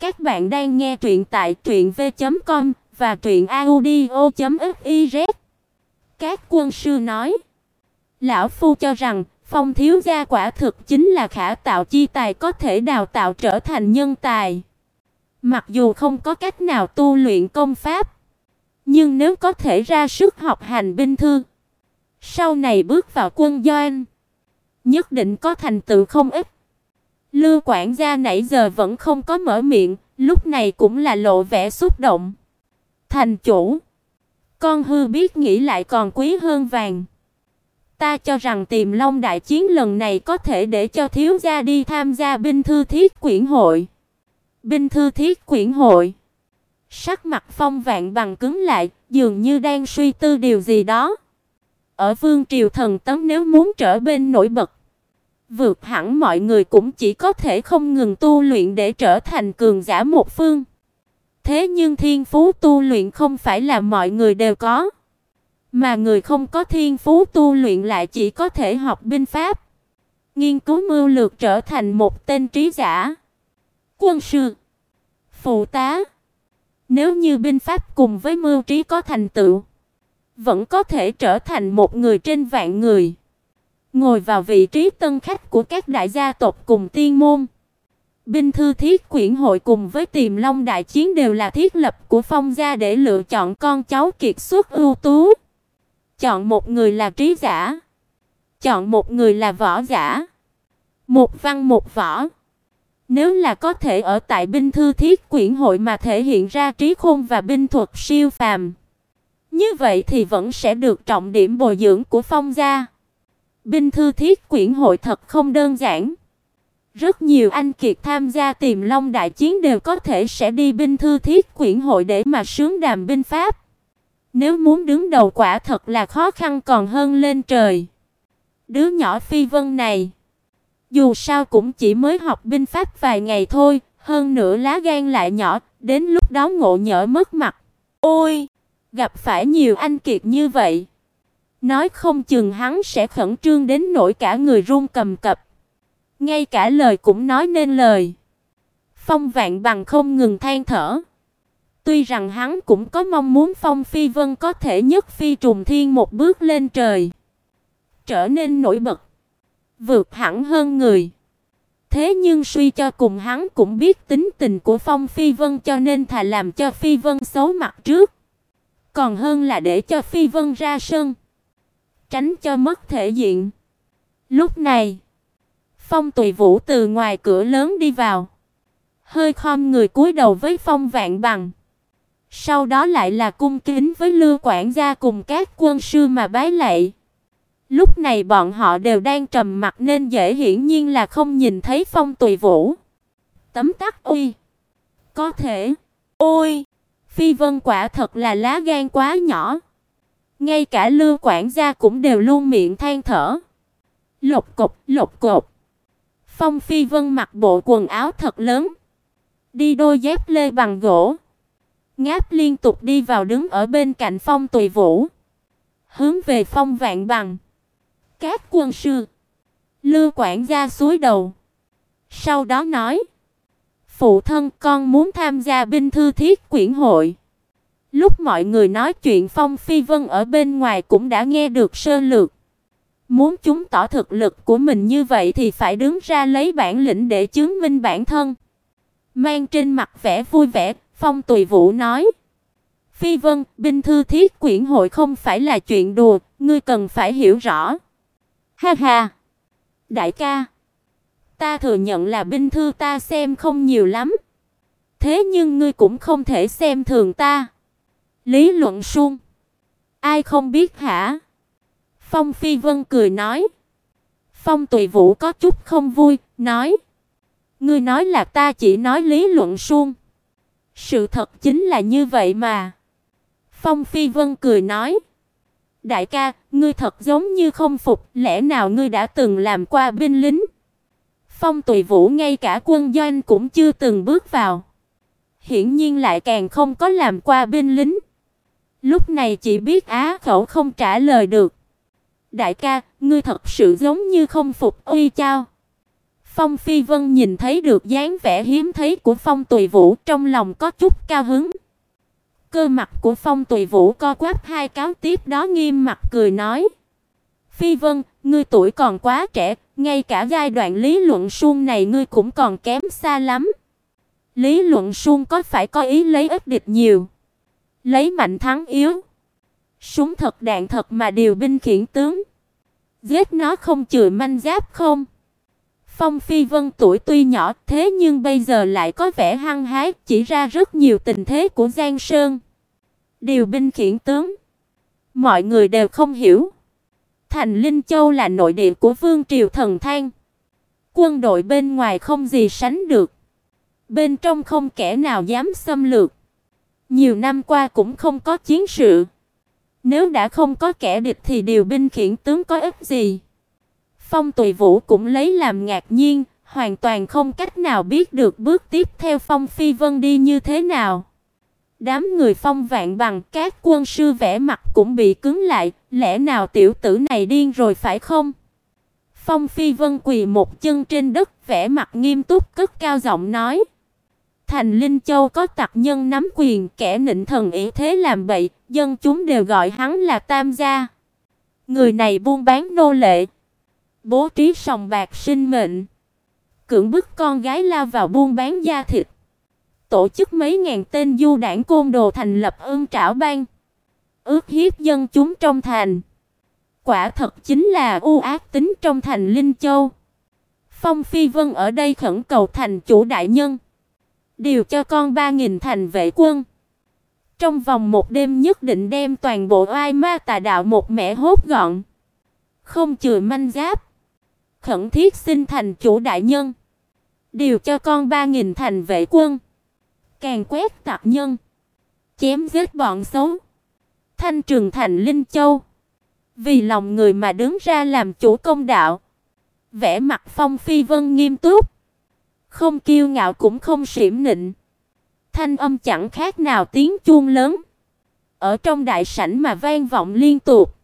Các bạn đang nghe truyện tại truyệnv.com và truyệnaudio.fiz. Các quân sư nói, lão phu cho rằng Phong thiếu gia quả thực chính là khả tạo chi tài có thể đào tạo trở thành nhân tài. Mặc dù không có cách nào tu luyện công pháp, nhưng nếu có thể ra sức học hành binh thư, sau này bước vào quân doanh, nhất định có thành tựu không ít. Lưu quản gia nãy giờ vẫn không có mở miệng, lúc này cũng là lộ vẻ xúc động. Thành chủ, con hư biết nghĩ lại còn quý hơn vàng. Ta cho rằng Tiềm Long đại chiến lần này có thể để cho thiếu gia đi tham gia binh thư thiết quyển hội. Binh thư thiết quyển hội. Sắc mặt Phong Vạn bằng cứng lại, dường như đang suy tư điều gì đó. Ở Vương triều thần tấm nếu muốn trở bên nổi bật, vượt hẳn mọi người cũng chỉ có thể không ngừng tu luyện để trở thành cường giả một phương. Thế nhưng thiên phú tu luyện không phải là mọi người đều có, mà người không có thiên phú tu luyện lại chỉ có thể học binh pháp, nghiên cứu mưu lược trở thành một tên trí giả, quân sư, phụ tá. Nếu như binh pháp cùng với mưu trí có thành tựu, vẫn có thể trở thành một người trên vạn người, ngồi vào vị trí tân khách của các đại gia tộc cùng tiên môn. Binh thư thiết quyển hội cùng với Tiềm Long đại chiến đều là thiết lập của Phong gia để lựa chọn con cháu kiệt xuất ưu tú. Chọn một người là trí giả, chọn một người là võ giả. Một văn một võ. Nếu là có thể ở tại binh thư thiết quyển hội mà thể hiện ra trí khôn và binh thuật siêu phàm, như vậy thì vẫn sẽ được trọng điểm bồi dưỡng của Phong gia. Binh thư thiết quyển hội thật không đơn giản. Rất nhiều anh kiệt tham gia Tiềm Long đại chiến đều có thể sẽ đi binh thư thiết quyển hội để mà sướng đàm binh pháp. Nếu muốn đứng đầu quả thật là khó khăn còn hơn lên trời. Đứa nhỏ Phi Vân này, dù sao cũng chỉ mới học binh pháp vài ngày thôi, hơn nữa lá gan lại nhỏ, đến lúc đó ngộ nhỡ mất mặt. Ôi, gặp phải nhiều anh kiệt như vậy, nói không chừng hắn sẽ khẩn trương đến nỗi cả người run cầm cập. Ngay cả lời cũng nói nên lời. Phong Vạn Bằng không ngừng than thở. Tuy rằng hắn cũng có mong muốn Phong Phi Vân có thể nhất phi trùng thiên một bước lên trời, trở nên nổi bật, vượt hẳn hơn người. Thế nhưng suy cho cùng hắn cũng biết tính tình của Phong Phi Vân cho nên thà làm cho Phi Vân xấu mặt trước, còn hơn là để cho Phi Vân ra sân, tránh cho mất thể diện. Lúc này, Phong Tùy Vũ từ ngoài cửa lớn đi vào, hơi khom người cúi đầu với Phong Vạn Bằng. Sau đó lại là cung kính với Lưu quản gia cùng các quân sư mà bái lạy. Lúc này bọn họ đều đang trầm mặt nên dễ hiển nhiên là không nhìn thấy Phong Tùy Vũ. Tấm tắc uy. Có thể. Ôi, Phi Vân quả thật là lá gan quá nhỏ. Ngay cả Lưu quản gia cũng đều luôn miệng than thở. Lộc cục, lộc cục. Phong Phi Vân mặc bộ quần áo thật lớn, đi đôi dép lê bằng gỗ, ngáp liên tục đi vào đứng ở bên cạnh Phong Tùy Vũ, hướng về Phong Vạn Bằng. Các quân sư, Lưu quản gia cúi đầu, sau đó nói: "Phụ thân con muốn tham gia binh thư thiết quyển hội." Lúc mọi người nói chuyện Phong Phi Vân ở bên ngoài cũng đã nghe được sơ lược. Muốn chúng tỏ thực lực của mình như vậy thì phải đứng ra lấy bản lĩnh để chứng minh bản thân. Mang trên mặt vẻ vui vẻ, Phong Tùy Vũ nói: "Phi Vân, binh thư thiết quyển hội không phải là chuyện đùa, ngươi cần phải hiểu rõ." Ha ha. Đại ca, ta thừa nhận là binh thư ta xem không nhiều lắm. Thế nhưng ngươi cũng không thể xem thường ta. Lý luận Sung. Ai không biết hả? Phong Phi Vân cười nói. Phong Tùy Vũ có chút không vui, nói: "Ngươi nói là ta chỉ nói lý luận suông. Sự thật chính là như vậy mà." Phong Phi Vân cười nói: "Đại ca, ngươi thật giống như không phục, lẽ nào ngươi đã từng làm qua binh lính?" Phong Tùy Vũ ngay cả quân doanh cũng chưa từng bước vào, hiển nhiên lại càng không có làm qua binh lính. Lúc này chỉ biết á khẩu không trả lời được. Đại ca, ngươi thật sự giống như không phục uy chao. Phong Phi Vân nhìn thấy được dáng vẻ hiếm thấy của Phong Tùy Vũ, trong lòng có chút cao hứng. Cơ mặt của Phong Tùy Vũ co quắp hai cáo tiếp đó nghiêm mặt cười nói: "Phi Vân, ngươi tuổi còn quá trẻ, ngay cả giai đoạn lý luận suông này ngươi cũng còn kém xa lắm." Lý luận suông có phải có ý lấy ít địch nhiều, lấy mạnh thắng yếu. Súng thật đạn thật mà điều binh khiển tướng. Giết nó không chừa manh giáp không? Phong Phi Vân tuổi tuy nhỏ, thế nhưng bây giờ lại có vẻ hăng hái, chỉ ra rất nhiều tình thế của Giang Sơn. Điều binh khiển tướng, mọi người đều không hiểu. Thành Linh Châu là nội địa của Vương triều Thần Thang. Quân đội bên ngoài không gì sánh được. Bên trong không kẻ nào dám xâm lược. Nhiều năm qua cũng không có chiến sự. Nếu đã không có kẻ địch thì điều binh khiển tướng có ích gì? Phong Tùy Vũ cũng lấy làm ngạc nhiên, hoàn toàn không cách nào biết được bước tiếp theo Phong Phi Vân đi như thế nào. Đám người Phong Vạn bằng các quân sư vẻ mặt cũng bị cứng lại, lẽ nào tiểu tử này điên rồi phải không? Phong Phi Vân quỳ một chân trên đất, vẻ mặt nghiêm túc cất cao giọng nói: Thành Linh Châu có tặc nhân nắm quyền, kẻ nịnh thần ý thế làm bậy, dân chúng đều gọi hắn là Tam gia. Người này buôn bán nô lệ, bố trí sòng bạc sinh mệnh, cưỡng bức con gái lao vào buôn bán da thịt, tổ chức mấy ngàn tên du đảng côn đồ thành lập ương trảo bang, ước hiếp dân chúng trong thành. Quả thật chính là u ác tính trong thành Linh Châu. Phong Phi Vân ở đây khẩn cầu thành chủ đại nhân điều cho con 3000 thành vệ quân. Trong vòng một đêm nhất định đem toàn bộ oai ma tà đạo một mẻ hốt gọn, không chừa manh giáp. Khẩn thiết xin thành chủ đại nhân, điều cho con 3000 thành vệ quân, càng quét tạp nhân, chém giết bọn xấu. Thanh Trường Thành Linh Châu, vì lòng người mà đứng ra làm chủ công đạo. Vẻ mặt Phong Phi Vân nghiêm túc, không kiêu ngạo cũng không xiểm nịnh. Thanh âm chẳng khác nào tiếng chuông lớn. Ở trong đại sảnh mà vang vọng liên tục.